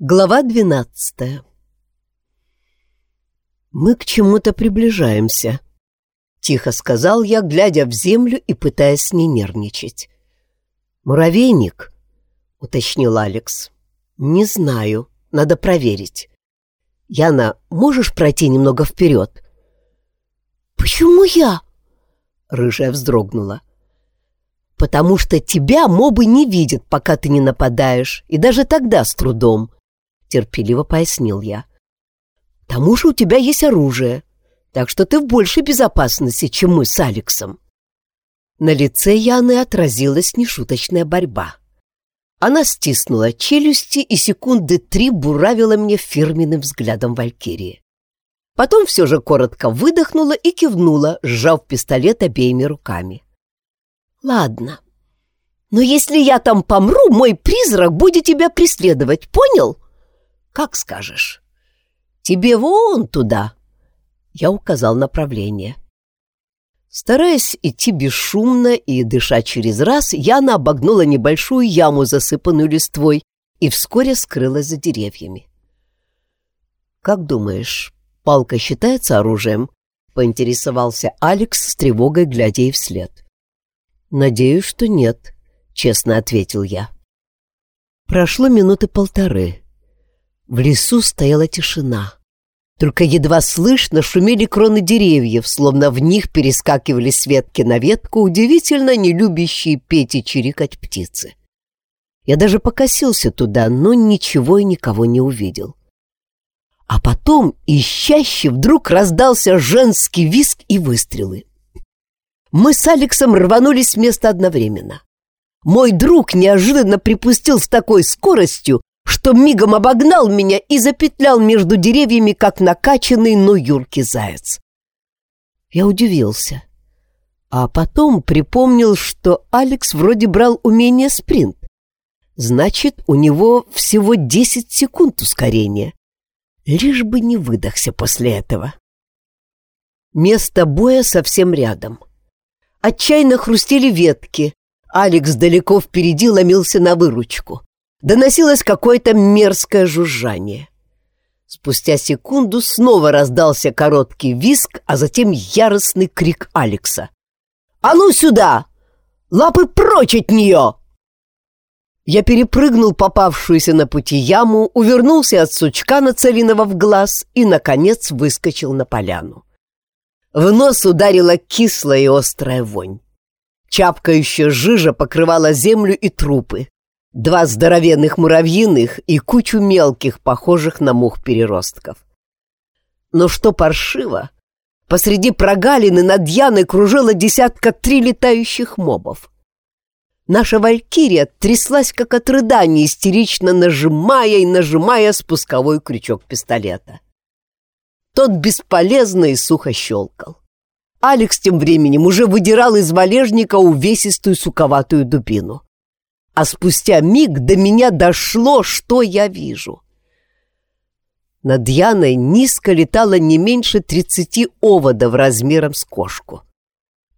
Глава двенадцатая «Мы к чему-то приближаемся», — тихо сказал я, глядя в землю и пытаясь не нервничать. «Муравейник?» — уточнил Алекс. «Не знаю, надо проверить. Яна, можешь пройти немного вперед?» «Почему я?» — рыжая вздрогнула. «Потому что тебя мобы не видят, пока ты не нападаешь, и даже тогда с трудом», — терпеливо пояснил я. «К тому же у тебя есть оружие, так что ты в большей безопасности, чем мы с Алексом». На лице Яны отразилась нешуточная борьба. Она стиснула челюсти и секунды три буравила мне фирменным взглядом Валькирии. Потом все же коротко выдохнула и кивнула, сжав пистолет обеими руками. «Ладно, но если я там помру, мой призрак будет тебя преследовать, понял?» «Как скажешь. Тебе вон туда!» Я указал направление. Стараясь идти бесшумно и дыша через раз, Яна обогнула небольшую яму, засыпанную листвой, и вскоре скрылась за деревьями. «Как думаешь, палка считается оружием?» — поинтересовался Алекс с тревогой, глядя ей вслед. «Надеюсь, что нет», — честно ответил я. Прошло минуты полторы. В лесу стояла тишина. Только едва слышно шумели кроны деревьев, словно в них перескакивали с ветки на ветку удивительно не любящие петь и чирикать птицы. Я даже покосился туда, но ничего и никого не увидел. А потом ищаще вдруг раздался женский виск и выстрелы. Мы с Алексом рванулись с места одновременно. Мой друг неожиданно припустил с такой скоростью, что мигом обогнал меня и запетлял между деревьями, как накачанный, но юркий заяц. Я удивился, а потом припомнил, что Алекс вроде брал умение спринт. Значит, у него всего 10 секунд ускорения. Лишь бы не выдохся после этого. Место боя совсем рядом. Отчаянно хрустели ветки. Алекс далеко впереди ломился на выручку доносилось какое-то мерзкое жужжание. Спустя секунду снова раздался короткий виск, а затем яростный крик Алекса. «А ну сюда! Лапы прочь от нее!» Я перепрыгнул попавшуюся на пути яму, увернулся от сучка, нацеленного в глаз, и, наконец, выскочил на поляну. В нос ударила кислая и острая вонь. Чапкающая жижа покрывала землю и трупы два здоровенных муравьиных и кучу мелких, похожих на мух переростков. Но что паршиво, посреди прогалины над Яной кружила десятка три летающих мобов. Наша валькирия тряслась, как от рыдания, истерично нажимая и нажимая спусковой крючок пистолета. Тот бесполезно и сухо щелкал. Алекс тем временем уже выдирал из валежника увесистую суковатую дубину а спустя миг до меня дошло, что я вижу. Над Яной низко летало не меньше тридцати оводов размером с кошку.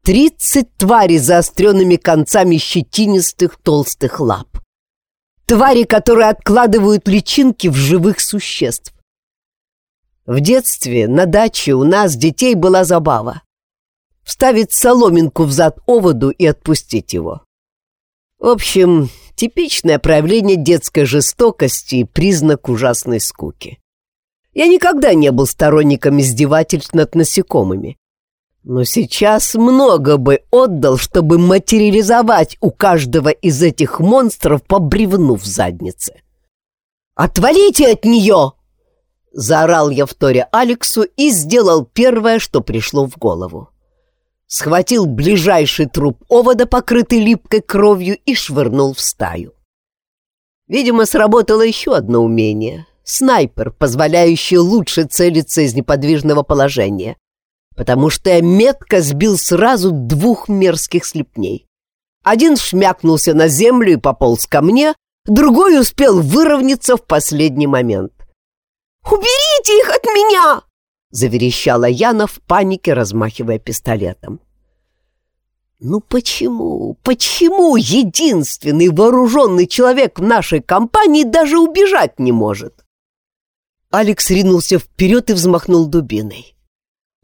Тридцать тварей заостренными концами щетинистых толстых лап. Твари, которые откладывают личинки в живых существ. В детстве на даче у нас детей была забава. Вставить соломинку в зад оводу и отпустить его. В общем, типичное проявление детской жестокости и признак ужасной скуки. Я никогда не был сторонником издевательств над насекомыми. Но сейчас много бы отдал, чтобы материализовать у каждого из этих монстров по бревну в заднице. «Отвалите от нее!» Заорал я в торе Алексу и сделал первое, что пришло в голову схватил ближайший труп овода, покрытый липкой кровью, и швырнул в стаю. Видимо, сработало еще одно умение — снайпер, позволяющий лучше целиться из неподвижного положения, потому что я метко сбил сразу двух мерзких слепней. Один шмякнулся на землю и пополз ко мне, другой успел выровняться в последний момент. «Уберите их от меня!» — заверещала Яна в панике, размахивая пистолетом. Ну почему, почему единственный вооруженный человек в нашей компании даже убежать не может? Алекс ринулся вперед и взмахнул дубиной.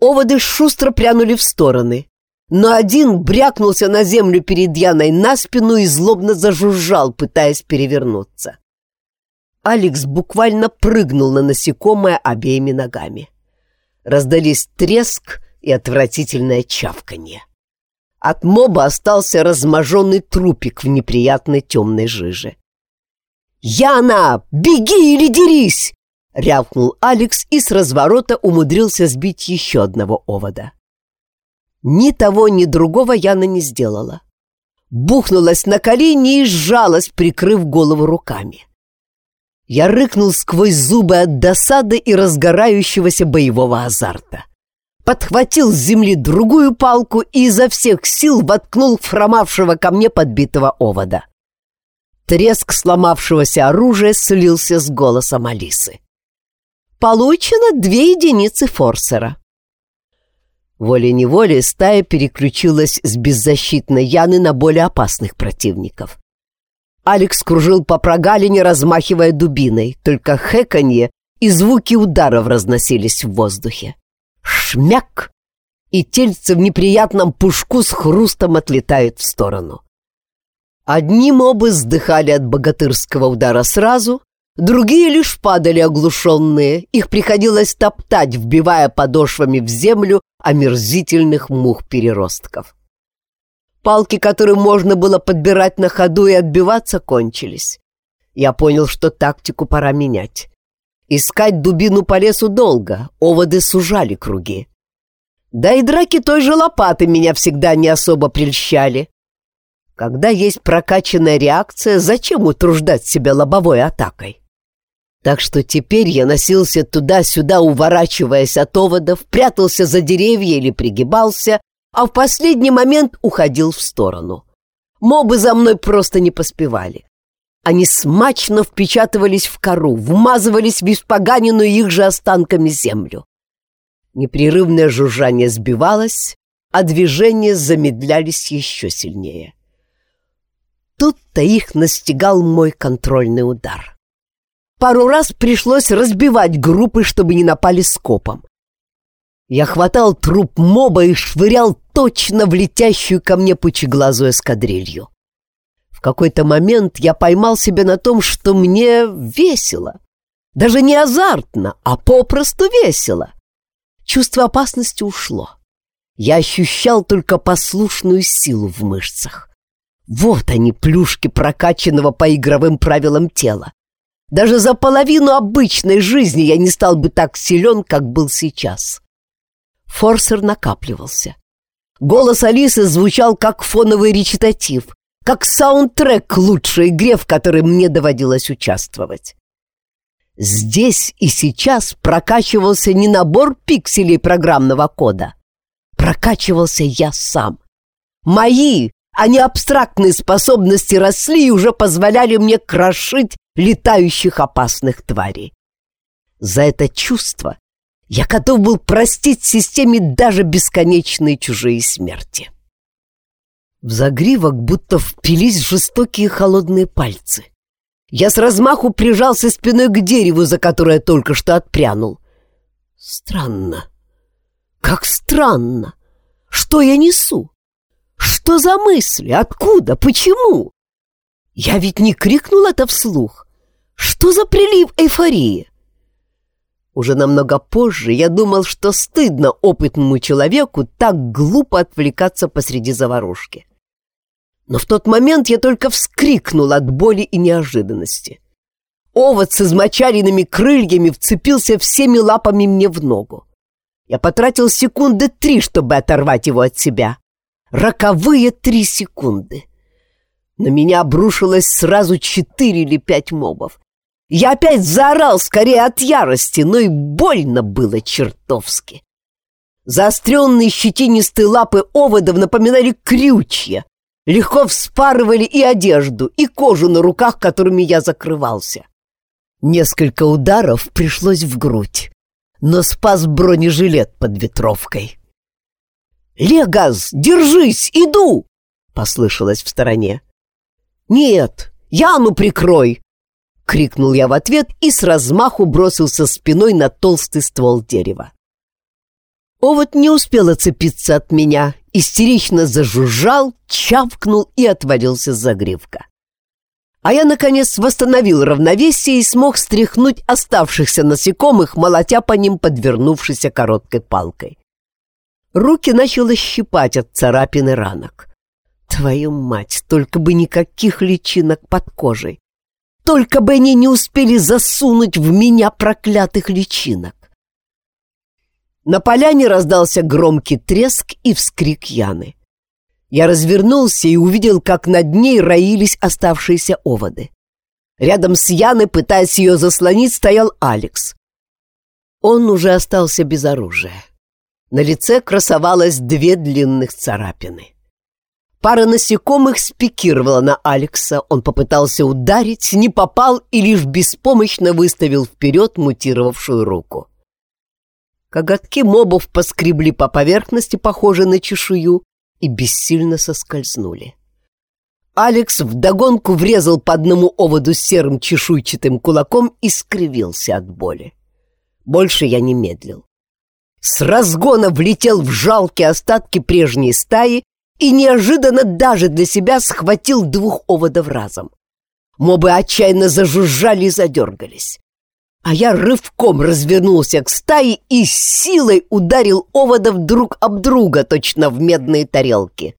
Оводы шустро прянули в стороны, но один брякнулся на землю перед Яной на спину и злобно зажужжал, пытаясь перевернуться. Алекс буквально прыгнул на насекомое обеими ногами. Раздались треск и отвратительное чавканье. От моба остался разможенный трупик в неприятной темной жиже. «Яна, беги или дерись!» — рявкнул Алекс и с разворота умудрился сбить еще одного овода. Ни того, ни другого Яна не сделала. Бухнулась на колени и сжалась, прикрыв голову руками. Я рыкнул сквозь зубы от досады и разгорающегося боевого азарта. Подхватил с земли другую палку и изо всех сил воткнул в хромавшего ко мне подбитого овода. Треск сломавшегося оружия слился с голосом Алисы. Получено две единицы форсера. Волей-неволей стая переключилась с беззащитной Яны на более опасных противников. Алекс кружил по прогалине, размахивая дубиной, только хэканье и звуки ударов разносились в воздухе. Шмяк! И тельце в неприятном пушку с хрустом отлетает в сторону. Одни мобы сдыхали от богатырского удара сразу, Другие лишь падали оглушенные, их приходилось топтать, вбивая подошвами в землю омерзительных мух-переростков. Палки, которые можно было подбирать на ходу и отбиваться, кончились. Я понял, что тактику пора менять. Искать дубину по лесу долго, оводы сужали круги. Да и драки той же лопаты меня всегда не особо прельщали. Когда есть прокачанная реакция, зачем утруждать себя лобовой атакой? Так что теперь я носился туда-сюда, уворачиваясь от оводов, прятался за деревья или пригибался, а в последний момент уходил в сторону. Мобы за мной просто не поспевали. Они смачно впечатывались в кору, вмазывались в испоганенную их же останками землю. Непрерывное жужжание сбивалось, а движения замедлялись еще сильнее. Тут-то их настигал мой контрольный удар. Пару раз пришлось разбивать группы, чтобы не напали скопом. Я хватал труп моба и швырял точно в летящую ко мне пучеглазую эскадрилью. В какой-то момент я поймал себя на том, что мне весело. Даже не азартно, а попросту весело. Чувство опасности ушло. Я ощущал только послушную силу в мышцах. Вот они, плюшки прокачанного по игровым правилам тела. Даже за половину обычной жизни я не стал бы так силен, как был сейчас. Форсер накапливался. Голос Алисы звучал как фоновый речитатив, как саундтрек к лучшей игре, в которой мне доводилось участвовать. Здесь и сейчас прокачивался не набор пикселей программного кода. Прокачивался я сам. Мои, а не абстрактные способности росли и уже позволяли мне крошить летающих опасных тварей. За это чувство я готов был простить системе даже бесконечные чужие смерти. В загривок будто впились жестокие холодные пальцы. Я с размаху прижался спиной к дереву, за которое только что отпрянул. Странно. Как странно. Что я несу? Что за мысли? Откуда? Почему? Я ведь не крикнул это вслух. Что за прилив эйфории? Уже намного позже я думал, что стыдно опытному человеку так глупо отвлекаться посреди заварушки. Но в тот момент я только вскрикнул от боли и неожиданности. Овод с измочаленными крыльями вцепился всеми лапами мне в ногу. Я потратил секунды три, чтобы оторвать его от себя. Роковые три секунды. На меня обрушилось сразу четыре или пять мобов. Я опять заорал скорее от ярости, но и больно было чертовски. Заостренные щетинистые лапы оводов напоминали крючья, легко вспарывали и одежду, и кожу на руках, которыми я закрывался. Несколько ударов пришлось в грудь, но спас бронежилет под ветровкой. «Легас, держись, иду!» — послышалось в стороне. «Нет, Яну прикрой!» — крикнул я в ответ и с размаху бросился спиной на толстый ствол дерева. Овод не успел оцепиться от меня, истерично зажужжал, чавкнул и отвалился с загривка. А я, наконец, восстановил равновесие и смог стряхнуть оставшихся насекомых, молотя по ним подвернувшейся короткой палкой. Руки начало щипать от царапины ранок. Твою мать, только бы никаких личинок под кожей. Только бы они не успели засунуть в меня проклятых личинок. На поляне раздался громкий треск и вскрик Яны. Я развернулся и увидел, как над ней роились оставшиеся оводы. Рядом с Яной, пытаясь ее заслонить, стоял Алекс. Он уже остался без оружия. На лице красовалось две длинных царапины. Пара насекомых спикировала на Алекса. Он попытался ударить, не попал и лишь беспомощно выставил вперед мутировавшую руку. Коготки мобов поскребли по поверхности, похожей на чешую, и бессильно соскользнули. Алекс вдогонку врезал по одному оводу серым чешуйчатым кулаком и скривился от боли. Больше я не медлил. С разгона влетел в жалкие остатки прежней стаи и неожиданно даже для себя схватил двух оводов разом. Мобы отчаянно зажужжали и задергались а я рывком развернулся к стае и силой ударил оводов друг об друга, точно в медные тарелки.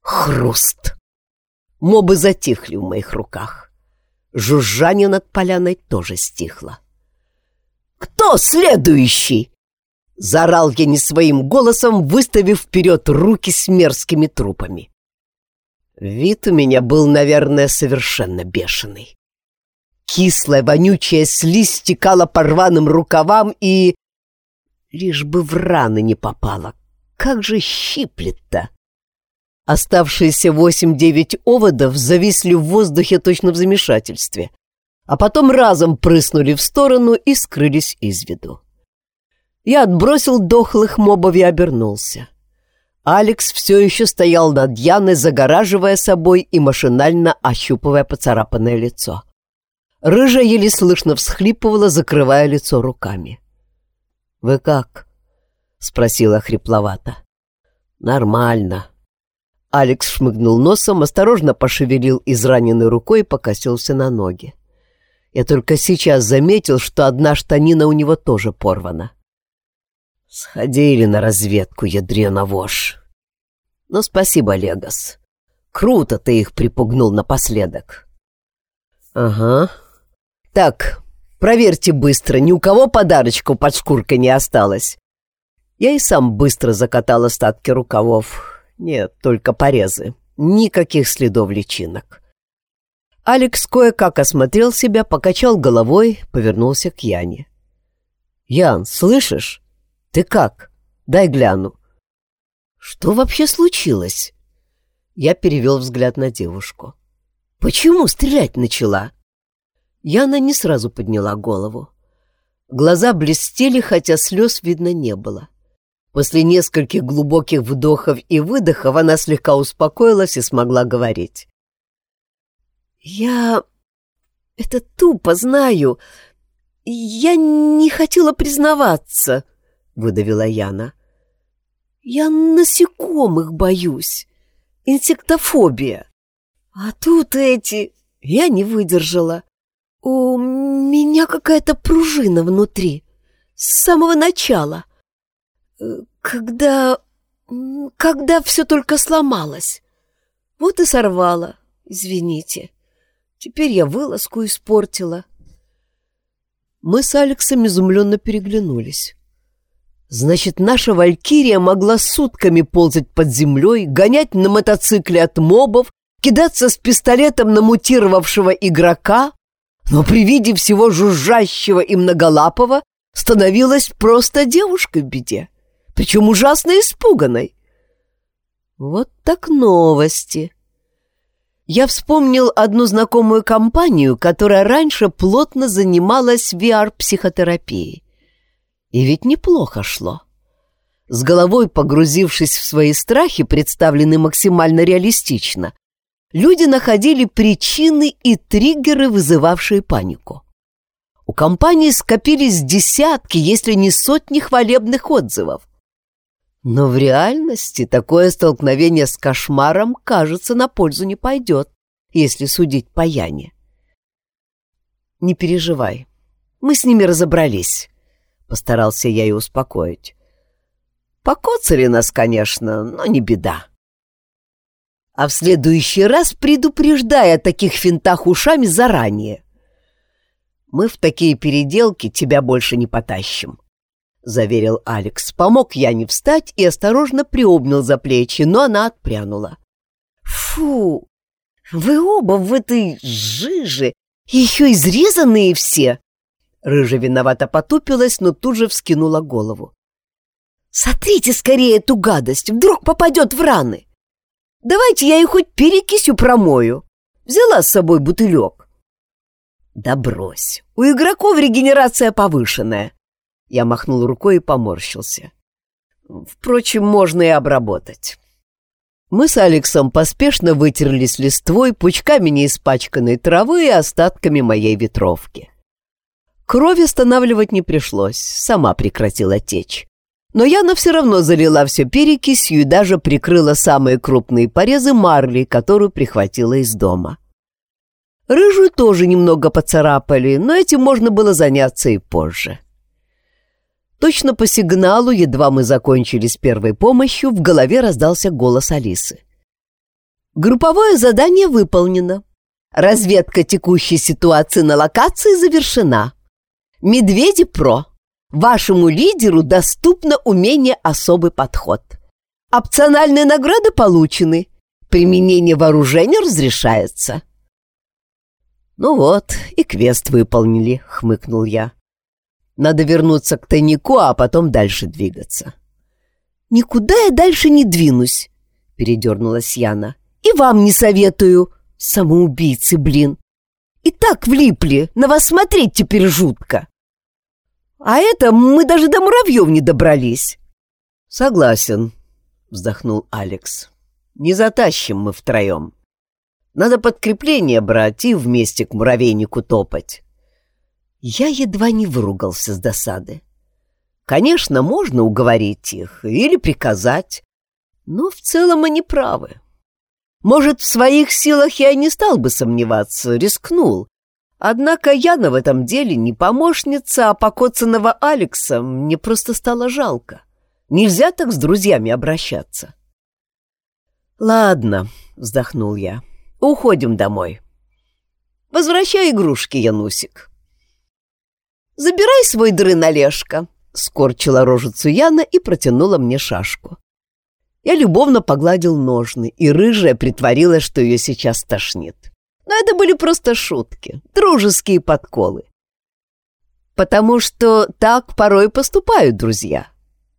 Хруст! Мобы затихли в моих руках. Жужжание над поляной тоже стихло. «Кто следующий?» Заорал я не своим голосом, выставив вперед руки с мерзкими трупами. Вид у меня был, наверное, совершенно бешеный. Кислая, вонючая слизь стекала по рваным рукавам и... Лишь бы в раны не попала. Как же щиплет-то! Оставшиеся восемь-девять оводов зависли в воздухе точно в замешательстве, а потом разом прыснули в сторону и скрылись из виду. Я отбросил дохлых мобов и обернулся. Алекс все еще стоял над Яной, загораживая собой и машинально ощупывая поцарапанное лицо. Рыжая еле слышно всхлипывала, закрывая лицо руками. «Вы как?» — спросила хрипловато. «Нормально». Алекс шмыгнул носом, осторожно пошевелил израненной рукой и покосился на ноги. Я только сейчас заметил, что одна штанина у него тоже порвана. Сходили на разведку, ядрена вошь. Ну, спасибо, Легас. Круто ты их припугнул напоследок. Ага, «Так, проверьте быстро, ни у кого подарочку под шкуркой не осталось». Я и сам быстро закатал остатки рукавов. Нет, только порезы. Никаких следов личинок. Алекс кое-как осмотрел себя, покачал головой, повернулся к Яне. «Ян, слышишь? Ты как? Дай гляну». «Что вообще случилось?» Я перевел взгляд на девушку. «Почему стрелять начала?» Яна не сразу подняла голову. Глаза блестели, хотя слез видно не было. После нескольких глубоких вдохов и выдохов она слегка успокоилась и смогла говорить. «Я... это тупо, знаю. Я не хотела признаваться», — выдавила Яна. «Я насекомых боюсь. Инсектофобия. А тут эти... Я не выдержала. «У меня какая-то пружина внутри. С самого начала. Когда... когда все только сломалось. Вот и сорвала. Извините. Теперь я вылазку испортила». Мы с Алексом изумленно переглянулись. Значит, наша Валькирия могла сутками ползать под землей, гонять на мотоцикле от мобов, кидаться с пистолетом на мутировавшего игрока, но при виде всего жужжащего и многолапого становилась просто девушкой в беде, причем ужасно испуганной. Вот так новости. Я вспомнил одну знакомую компанию, которая раньше плотно занималась VR-психотерапией. И ведь неплохо шло. с головой погрузившись в свои страхи, представленные максимально реалистично, люди находили причины и триггеры, вызывавшие панику. У компании скопились десятки, если не сотни хвалебных отзывов. Но в реальности такое столкновение с кошмаром, кажется, на пользу не пойдет, если судить по Яне. «Не переживай, мы с ними разобрались», — постарался я ее успокоить. «Покоцали нас, конечно, но не беда». А в следующий раз предупреждай о таких финтах ушами заранее. Мы в такие переделки тебя больше не потащим. — заверил Алекс. Помог я не встать и осторожно приобнял за плечи, но она отпрянула. «Фу! Вы оба в этой жиже, еще изрезанные все!» Рыжа виновато потупилась, но тут же вскинула голову. «Сотрите скорее эту гадость, вдруг попадет в раны! Давайте я ее хоть перекисью промою. Взяла с собой бутылек». «Да брось! У игроков регенерация повышенная!» Я махнул рукой и поморщился. «Впрочем, можно и обработать». Мы с Алексом поспешно вытерлись листвой, пучками неиспачканной травы и остатками моей ветровки. Кровь останавливать не пришлось, сама прекратила течь. Но Яна все равно залила все перекисью и даже прикрыла самые крупные порезы марли, которую прихватила из дома. Рыжую тоже немного поцарапали, но этим можно было заняться и позже. Точно по сигналу, едва мы закончили с первой помощью, в голове раздался голос Алисы. Групповое задание выполнено. Разведка текущей ситуации на локации завершена. Медведи Про. Вашему лидеру доступно умение «Особый подход». Опциональные награды получены. Применение вооружения разрешается. «Ну вот, и квест выполнили», — хмыкнул я. «Надо вернуться к тайнику, а потом дальше двигаться». «Никуда я дальше не двинусь», — передернулась Яна. «И вам не советую, самоубийцы, блин. И так влипли, на вас смотреть теперь жутко. А это мы даже до муравьев не добрались». «Согласен», — вздохнул Алекс. «Не затащим мы втроем». Надо подкрепление брать и вместе к муравейнику топать. Я едва не выругался с досады. Конечно, можно уговорить их или приказать, но в целом они правы. Может, в своих силах я не стал бы сомневаться, рискнул. Однако Яна в этом деле не помощница, а покоцанного Алекса мне просто стало жалко. Нельзя так с друзьями обращаться. «Ладно», — вздохнул я, — Уходим домой. Возвращай игрушки, Янусик. Забирай свой дрын, Олежка, скорчила рожицу Яна и протянула мне шашку. Я любовно погладил ножны, и рыжая притворилась, что ее сейчас тошнит. Но это были просто шутки, дружеские подколы. Потому что так порой поступают друзья.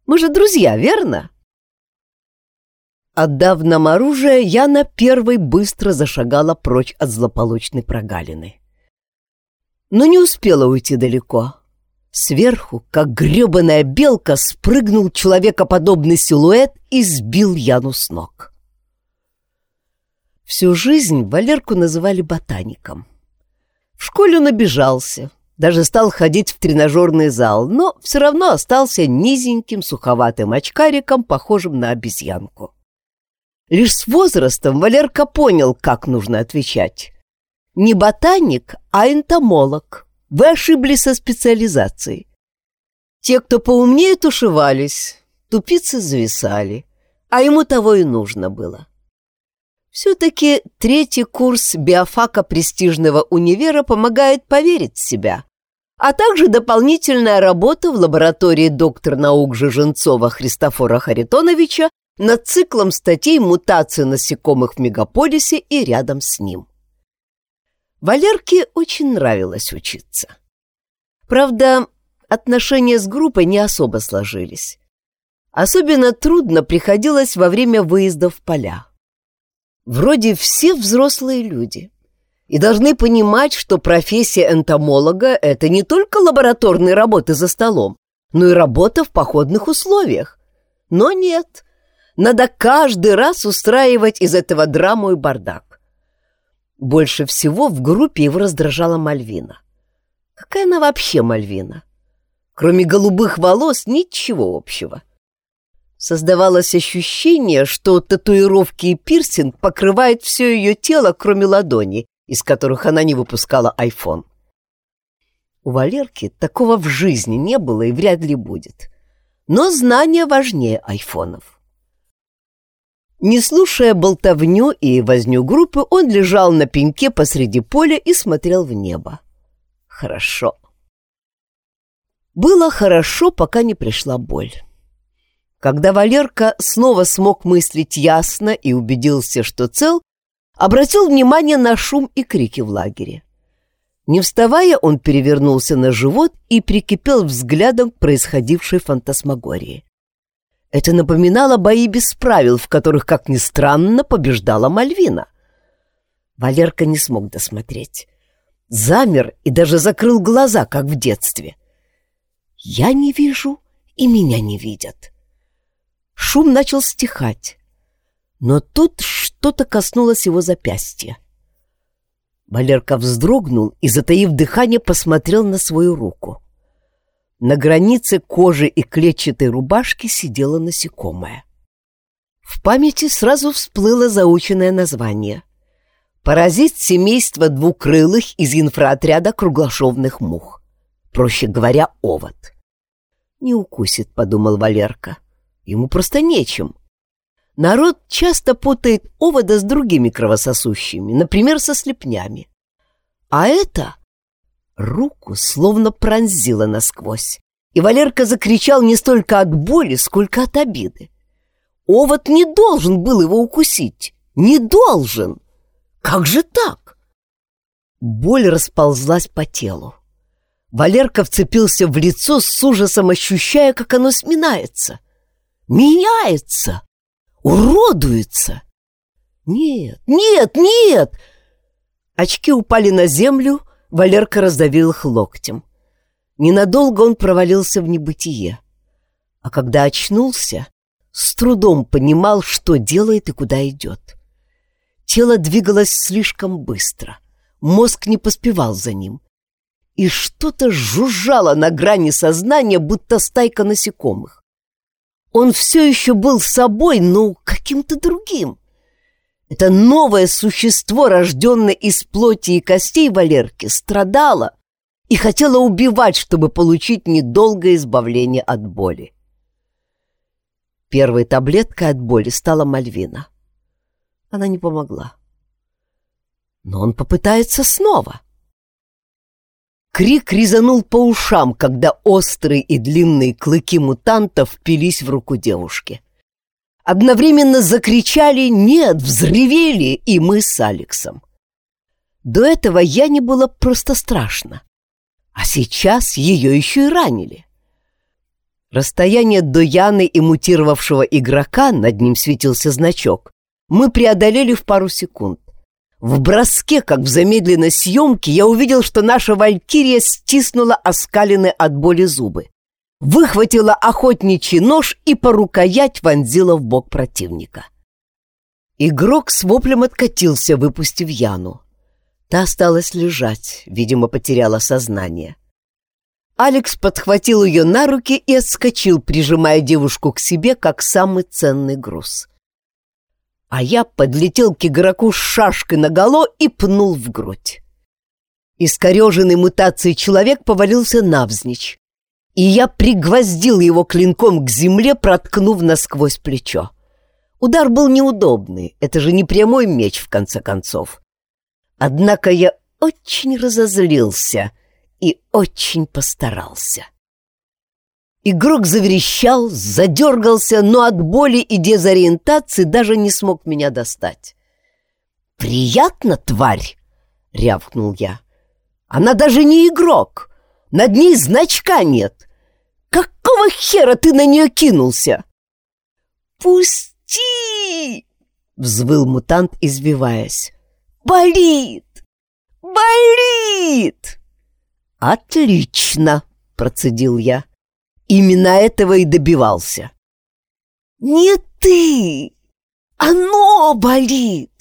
Мы же друзья, верно? Отдав нам оружие, Яна первой быстро зашагала прочь от злополучной прогалины. Но не успела уйти далеко. Сверху, как гребаная белка, спрыгнул человекоподобный силуэт и сбил Яну с ног. Всю жизнь Валерку называли ботаником. В школе он обижался, даже стал ходить в тренажерный зал, но все равно остался низеньким суховатым очкариком, похожим на обезьянку. Лишь с возрастом Валерка понял, как нужно отвечать. Не ботаник, а энтомолог. Вы ошиблись со специализацией. Те, кто поумнее, тушевались, тупицы зависали, а ему того и нужно было. Все-таки третий курс биофака престижного универа помогает поверить в себя, а также дополнительная работа в лаборатории доктор наук Жиженцова Христофора Харитоновича над циклом статей мутации насекомых в мегаполисе и рядом с ним. Валерке очень нравилось учиться. Правда, отношения с группой не особо сложились. Особенно трудно приходилось во время выезда в поля. Вроде все взрослые люди и должны понимать, что профессия энтомолога — это не только лабораторные работы за столом, но и работа в походных условиях. Но нет, надо каждый раз устраивать из этого драму и бардак. Больше всего в группе его раздражала Мальвина. Какая она вообще Мальвина? Кроме голубых волос ничего общего. Создавалось ощущение, что татуировки и пирсинг покрывают все ее тело, кроме ладони, из которых она не выпускала айфон. У Валерки такого в жизни не было и вряд ли будет. Но знание важнее айфонов. Не слушая болтовню и возню группы, он лежал на пеньке посреди поля и смотрел в небо. Хорошо. Было хорошо, пока не пришла боль. Когда Валерка снова смог мыслить ясно и убедился, что цел, обратил внимание на шум и крики в лагере. Не вставая, он перевернулся на живот и прикипел взглядом к происходившей фантасмагории. Это напоминало бои без правил, в которых, как ни странно, побеждала Мальвина. Валерка не смог досмотреть. Замер и даже закрыл глаза, как в детстве. «Я не вижу, и меня не видят». Шум начал стихать, но тут что-то коснулось его запястья. Валерка вздрогнул и, затаив дыхание, посмотрел на свою руку. На границе кожи и клетчатой рубашки сидела насекомое. В памяти сразу всплыло заученное название. Паразит семейства двукрылых из инфроотряда круглошовных мух. Проще говоря, овод. «Не укусит», — подумал Валерка. Ему просто нечем. Народ часто путает овода с другими кровососущими, например, со слепнями. А это руку словно пронзило насквозь, и Валерка закричал не столько от боли, сколько от обиды. Овод не должен был его укусить, не должен. Как же так? Боль расползлась по телу. Валерка вцепился в лицо с ужасом, ощущая, как оно сминается меняется, уродуется. Нет, нет, нет! Очки упали на землю, Валерка раздавил их локтем. Ненадолго он провалился в небытие. А когда очнулся, с трудом понимал, что делает и куда идет. Тело двигалось слишком быстро. Мозг не поспевал за ним. И что-то жужжало на грани сознания, будто стайка насекомых. Он все еще был собой, но каким-то другим. Это новое существо, рожденное из плоти и костей Валерки, страдало и хотело убивать, чтобы получить недолгое избавление от боли. Первой таблеткой от боли стала Мальвина. Она не помогла. Но он попытается снова. Крик резанул по ушам, когда острые и длинные клыки мутантов впились в руку девушки. Одновременно закричали «нет», взревели и мы с Алексом. До этого я не было просто страшно, а сейчас ее еще и ранили. Расстояние до Яны и мутировавшего игрока, над ним светился значок, мы преодолели в пару секунд. В броске, как в замедленной съемке, я увидел, что наша валькирия стиснула оскаленные от боли зубы, выхватила охотничий нож и по рукоять вонзила в бок противника. Игрок с воплем откатился, выпустив Яну. Та осталась лежать, видимо, потеряла сознание. Алекс подхватил ее на руки и отскочил, прижимая девушку к себе, как самый ценный груз а я подлетел к игроку с шашкой наголо и пнул в грудь. Искореженный мутацией человек повалился навзничь, и я пригвоздил его клинком к земле, проткнув насквозь плечо. Удар был неудобный, это же не прямой меч, в конце концов. Однако я очень разозлился и очень постарался. Игрок заверещал, задергался, но от боли и дезориентации даже не смог меня достать. «Приятно, тварь!» — рявкнул я. «Она даже не игрок! Над ней значка нет! Какого хера ты на нее кинулся?» «Пусти!» — взвыл мутант, извиваясь. «Болит! Болит!» «Отлично!» — процедил я. Именно этого и добивался. Не ты! Оно болит!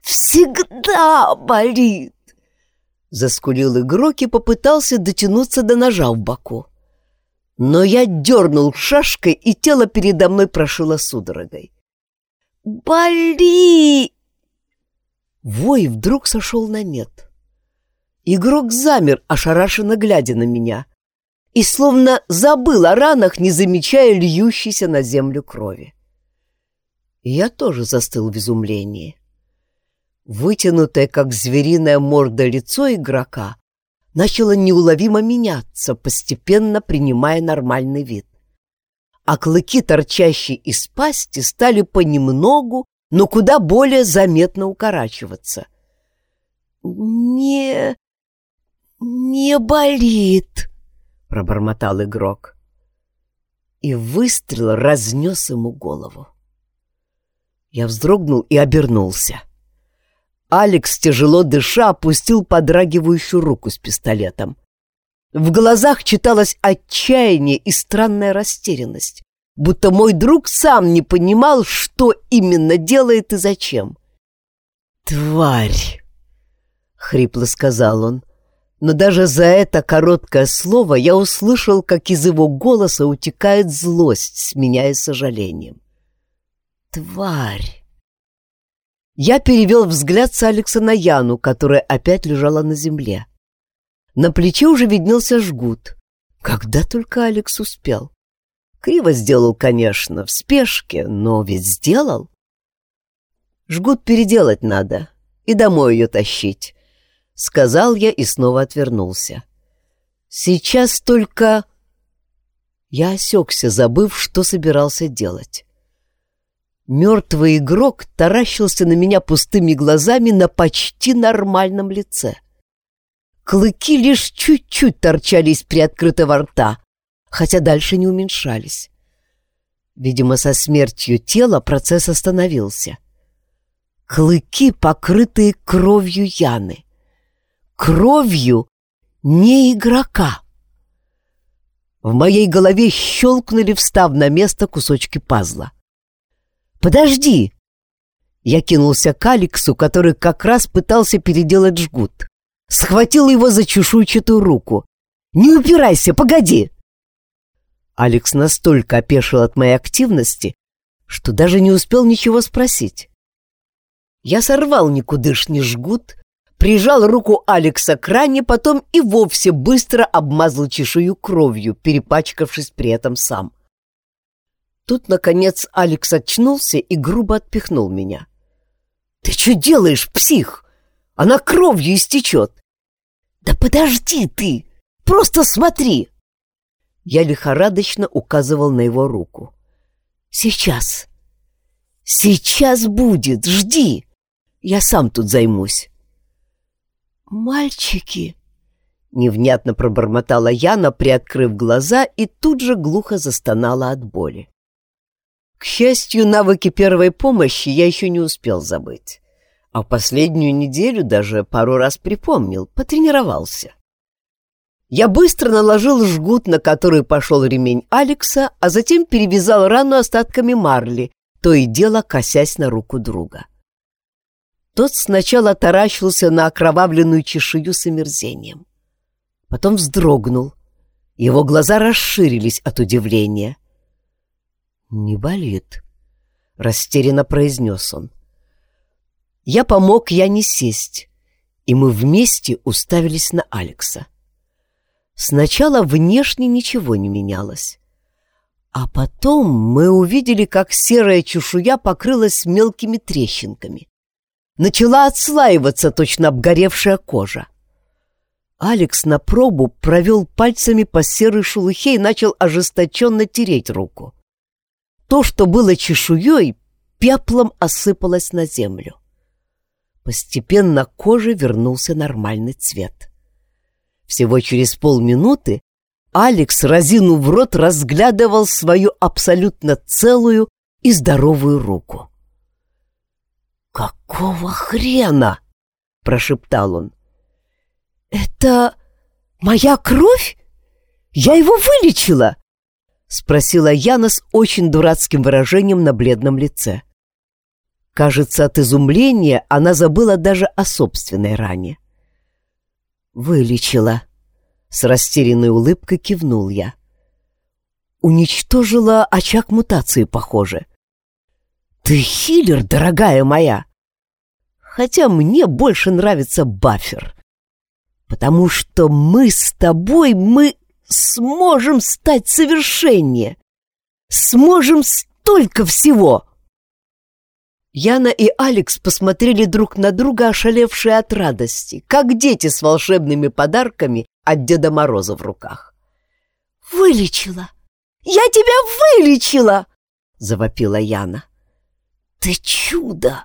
Всегда болит!» Заскулил игрок и попытался дотянуться до ножа в боку. Но я дернул шашкой, и тело передо мной прошило судорогой. «Боли!» Вой вдруг сошел на нет. Игрок замер, ошарашенно глядя на меня, и словно забыл о ранах, не замечая льющейся на землю крови. я тоже застыл в изумлении. Вытянутое, как звериная морда, лицо игрока начало неуловимо меняться, постепенно принимая нормальный вид. А клыки, торчащие из пасти, стали понемногу, но куда более заметно укорачиваться. «Не... не болит», — пробормотал игрок. И выстрел разнес ему голову. Я вздрогнул и обернулся. Алекс, тяжело дыша, опустил подрагивающую руку с пистолетом. В глазах читалось отчаяние и странная растерянность, будто мой друг сам не понимал, что именно делает и зачем. «Тварь!» — хрипло сказал он. Но даже за это короткое слово я услышал, как из его голоса утекает злость, сменяясь сожалением. «Тварь!» Я перевел взгляд с Алекса на Яну, которая опять лежала на земле. На плече уже виднелся жгут. Когда только Алекс успел. Криво сделал, конечно, в спешке, но ведь сделал. Жгут переделать надо и домой ее тащить, — сказал я и снова отвернулся. Сейчас только... Я осекся, забыв, что собирался делать. Мертвый игрок таращился на меня пустыми глазами на почти нормальном лице. Клыки лишь чуть-чуть торчали из приоткрытого рта, хотя дальше не уменьшались. Видимо, со смертью тела процесс остановился. Клыки, покрытые кровью Яны. Кровью не игрока. В моей голове щелкнули, встав на место кусочки пазла. «Подожди!» Я кинулся к Алексу, который как раз пытался переделать жгут. Схватил его за чешуйчатую руку. «Не упирайся, погоди!» Алекс настолько опешил от моей активности, что даже не успел ничего спросить. Я сорвал никудышний жгут, прижал руку Алекса к ране, потом и вовсе быстро обмазал чешую кровью, перепачкавшись при этом сам. Тут, наконец, Алекс очнулся и грубо отпихнул меня. «Ты что делаешь, псих? Она кровью истечет!» «Да подожди ты! Просто смотри!» Я лихорадочно указывал на его руку. «Сейчас! Сейчас будет! Жди! Я сам тут займусь!» «Мальчики!» — невнятно пробормотала Яна, приоткрыв глаза, и тут же глухо застонала от боли. К счастью, навыки первой помощи я еще не успел забыть. А последнюю неделю даже пару раз припомнил, потренировался. Я быстро наложил жгут, на который пошел ремень Алекса, а затем перевязал рану остатками марли, то и дело косясь на руку друга. Тот сначала таращился на окровавленную чешую с омерзением. Потом вздрогнул. Его глаза расширились от удивления — «Не болит», — растерянно произнес он. Я помог я не сесть, и мы вместе уставились на Алекса. Сначала внешне ничего не менялось. А потом мы увидели, как серая чешуя покрылась мелкими трещинками. Начала отслаиваться точно обгоревшая кожа. Алекс на пробу провел пальцами по серой шелухе и начал ожесточенно тереть руку. То, что было чешуей, пеплом осыпалось на землю. Постепенно коже вернулся нормальный цвет. Всего через полминуты Алекс, разинув рот, разглядывал свою абсолютно целую и здоровую руку. «Какого хрена?» — прошептал он. «Это моя кровь? Я его вылечила!» Спросила Яна с очень дурацким выражением на бледном лице. Кажется, от изумления она забыла даже о собственной ране. «Вылечила», — с растерянной улыбкой кивнул я. «Уничтожила очаг мутации, похоже». «Ты хиллер, дорогая моя!» «Хотя мне больше нравится бафер, потому что мы с тобой, мы сможем стать совершеннее, сможем столько всего!» Яна и Алекс посмотрели друг на друга, ошалевшие от радости, как дети с волшебными подарками от Деда Мороза в руках. «Вылечила! Я тебя вылечила!» — завопила Яна. «Ты чудо!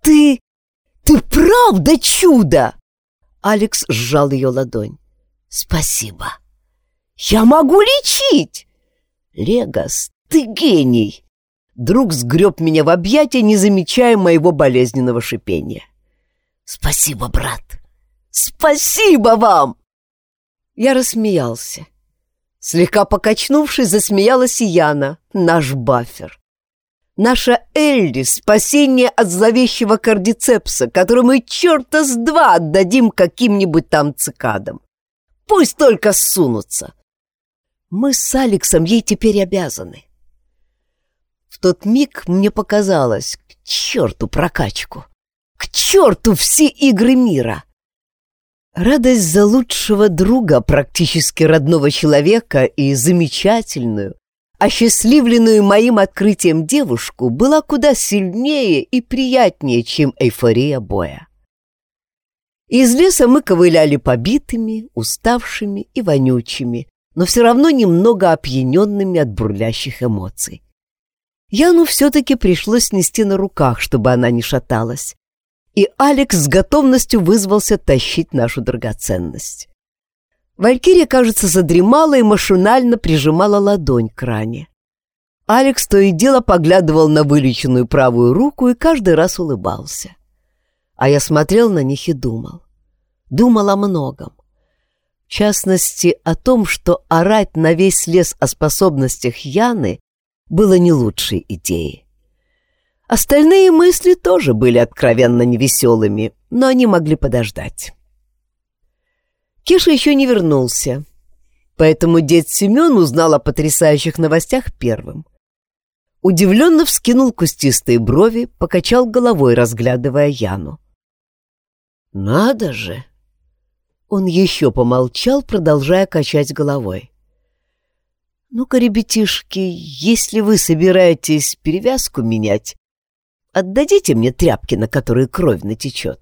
Ты... ты правда чудо!» Алекс сжал ее ладонь. «Спасибо! Я могу лечить!» «Легос, ты гений!» Друг сгреб меня в объятия, не замечая моего болезненного шипения. «Спасибо, брат! Спасибо вам!» Я рассмеялся. Слегка покачнувшись, засмеялась и Яна, наш бафер. Наша Элли — спасение от зловещего кардицепса, который мы черта с два отдадим каким-нибудь там цикадам. Пусть только сунутся. Мы с Алексом ей теперь обязаны. В тот миг мне показалось, к черту прокачку, к черту все игры мира. Радость за лучшего друга, практически родного человека и замечательную, осчастливленную моим открытием девушку была куда сильнее и приятнее, чем эйфория боя. Из леса мы ковыляли побитыми, уставшими и вонючими, но все равно немного опьяненными от бурлящих эмоций. Яну все-таки пришлось нести на руках, чтобы она не шаталась. И Алекс с готовностью вызвался тащить нашу драгоценность. Валькирия, кажется, задремала и машинально прижимала ладонь к ране. Алекс то и дело поглядывал на вылеченную правую руку и каждый раз улыбался. А я смотрел на них и думал. Думал о многом. В частности, о том, что орать на весь лес о способностях Яны было не лучшей идеей. Остальные мысли тоже были откровенно невеселыми, но они могли подождать. Кеша еще не вернулся, поэтому дед Семен узнал о потрясающих новостях первым. Удивленно вскинул кустистые брови, покачал головой, разглядывая Яну. «Надо же!» Он еще помолчал, продолжая качать головой. «Ну-ка, ребятишки, если вы собираетесь перевязку менять, отдадите мне тряпки, на которые кровь натечет.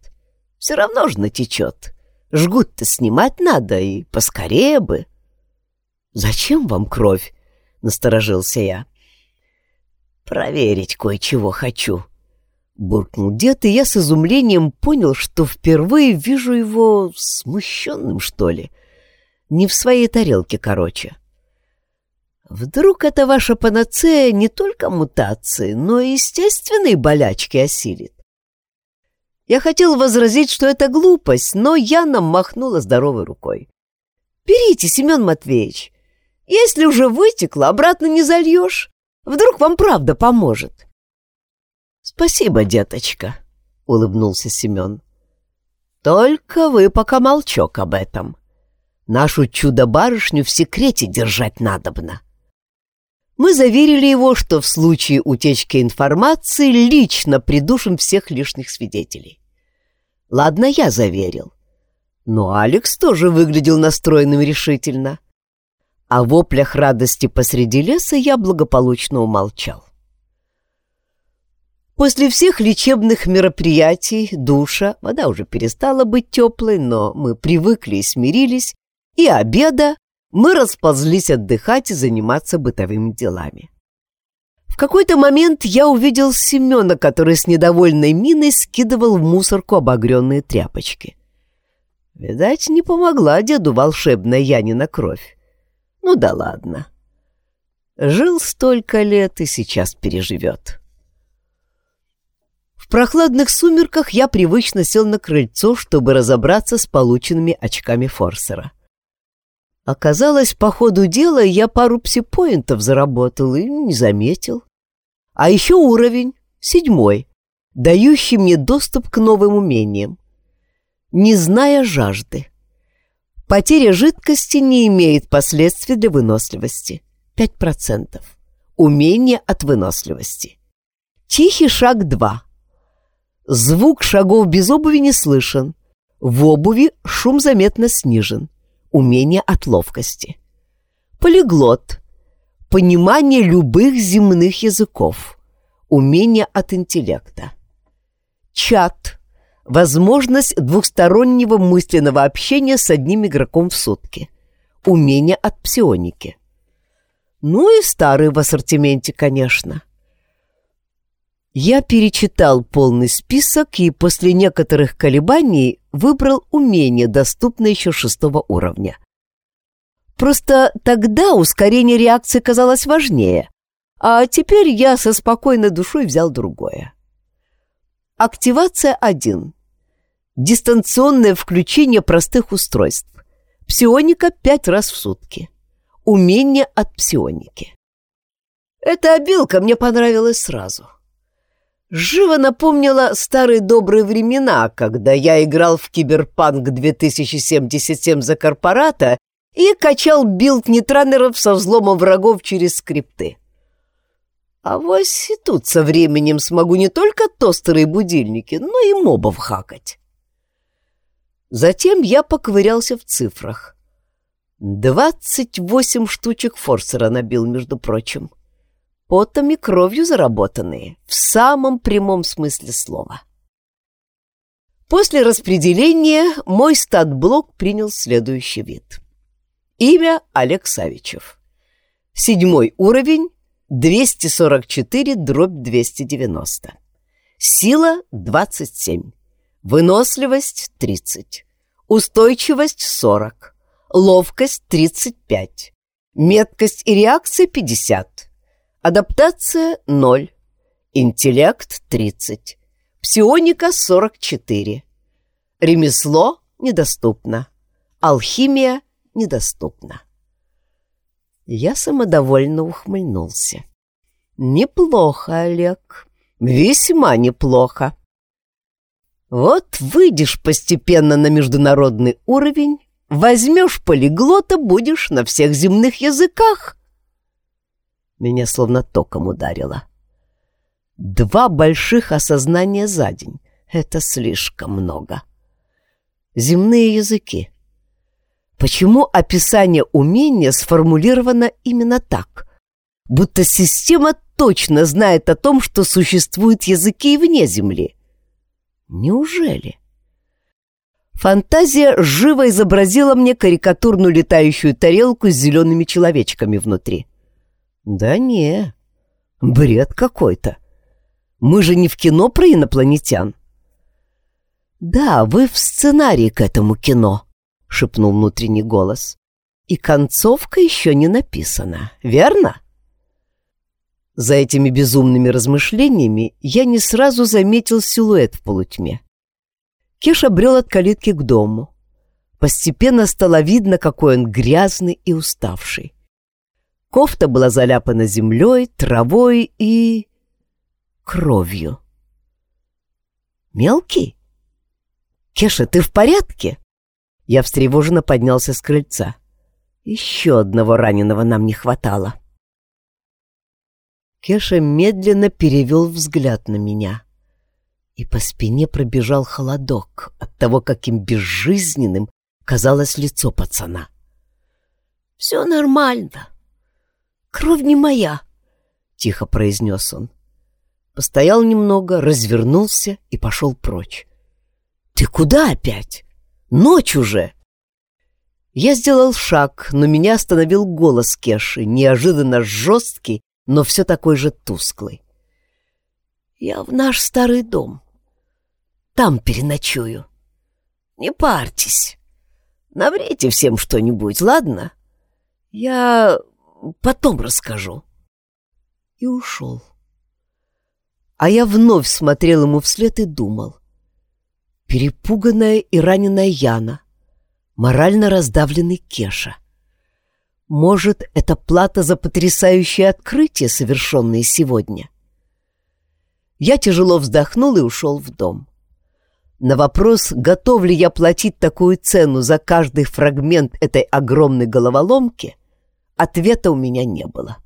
Все равно же натечет. Жгут-то снимать надо, и поскорее бы». «Зачем вам кровь?» — насторожился я. «Проверить кое-чего хочу», — буркнул дед, и я с изумлением понял, что впервые вижу его смущенным, что ли. Не в своей тарелке, короче. — Вдруг это ваша панацея не только мутации, но и естественные болячки осилит? Я хотел возразить, что это глупость, но Яна махнула здоровой рукой. «Берите, Семен Матвеевич. Если уже вытекло, обратно не зальешь. Вдруг вам правда поможет». «Спасибо, деточка», — улыбнулся Семен. «Только вы пока молчок об этом. Нашу чудо-барышню в секрете держать надобно» мы заверили его, что в случае утечки информации лично придушим всех лишних свидетелей. Ладно, я заверил. Но Алекс тоже выглядел настроенным решительно. О воплях радости посреди леса я благополучно умолчал. После всех лечебных мероприятий, душа, вода уже перестала быть теплой, но мы привыкли и смирились, и обеда мы расползлись отдыхать и заниматься бытовыми делами. В какой-то момент я увидел Семена, который с недовольной миной скидывал в мусорку обогренные тряпочки. Видать, не помогла деду волшебная Янина кровь. Ну да ладно. Жил столько лет и сейчас переживет. В прохладных сумерках я привычно сел на крыльцо, чтобы разобраться с полученными очками Форсера. Оказалось, по ходу дела я пару псипоинтов заработал и не заметил. А еще уровень, седьмой, дающий мне доступ к новым умениям. Не зная жажды. Потеря жидкости не имеет последствий для выносливости. 5%. Умение от выносливости. Тихий шаг 2. Звук шагов без обуви не слышен. В обуви шум заметно снижен. Умение от ловкости. Полиглот. Понимание любых земных языков. Умение от интеллекта. Чат. Возможность двухстороннего мысленного общения с одним игроком в сутки. Умение от псионики. Ну и старый в ассортименте, конечно. Я перечитал полный список и после некоторых колебаний выбрал умение, доступное еще шестого уровня. Просто тогда ускорение реакции казалось важнее, а теперь я со спокойной душой взял другое. Активация 1. Дистанционное включение простых устройств. Псионика 5 раз в сутки. Умение от псионики. Эта обилка мне понравилась сразу живо напомнила старые добрые времена, когда я играл в Киберпанк 2077 за корпората и качал билд нетраннеров со взломом врагов через скрипты. Авось и тут со временем смогу не только тостеры и будильники, но и мобов хакать. Затем я поковырялся в цифрах. Двадцать восемь штучек форсера набил, между прочим. — потом и кровью заработанные, в самом прямом смысле слова. После распределения мой стат-блок принял следующий вид. Имя Олег Савичев. Седьмой уровень 244 дробь 290. Сила 27. Выносливость 30. Устойчивость 40. Ловкость 35. Меткость и реакция 50. Адаптация — 0. Интеллект — 30. Псионика — 44. Ремесло — недоступно. Алхимия — недоступна. Я самодовольно ухмыльнулся. Неплохо, Олег. Весьма неплохо. Вот выйдешь постепенно на международный уровень, возьмешь полиглота, будешь на всех земных языках — меня словно током ударило. Два больших осознания за день — это слишком много. Земные языки. Почему описание умения сформулировано именно так? Будто система точно знает о том, что существуют языки и вне Земли. Неужели? Фантазия живо изобразила мне карикатурную летающую тарелку с зелеными человечками внутри. Да не, бред какой-то. Мы же не в кино про инопланетян. Да, вы в сценарии к этому кино, шепнул внутренний голос. И концовка еще не написана, верно? За этими безумными размышлениями я не сразу заметил силуэт в полутьме. Кеша брел от калитки к дому. Постепенно стало видно, какой он грязный и уставший. Кофта была заляпана землей, травой и... кровью. «Мелкий? Кеша, ты в порядке?» Я встревоженно поднялся с крыльца. Еще одного раненого нам не хватало. Кеша медленно перевел взгляд на меня, и по спине пробежал холодок от того, каким безжизненным казалось лицо пацана. «Все нормально», «Кровь не моя», — тихо произнес он. Постоял немного, развернулся и пошел прочь. «Ты куда опять? Ночь уже!» Я сделал шаг, но меня остановил голос Кеши, неожиданно жесткий, но все такой же тусклый. «Я в наш старый дом. Там переночую. Не парьтесь. Наврите всем что-нибудь, ладно? Я потом расскажу». И ушел. А я вновь смотрел ему вслед и думал. Перепуганная и раненая Яна, морально раздавленный Кеша. Может, это плата за потрясающее открытие, совершенное сегодня? Я тяжело вздохнул и ушел в дом. На вопрос, готов ли я платить такую цену за каждый фрагмент этой огромной головоломки, ответа у меня не было.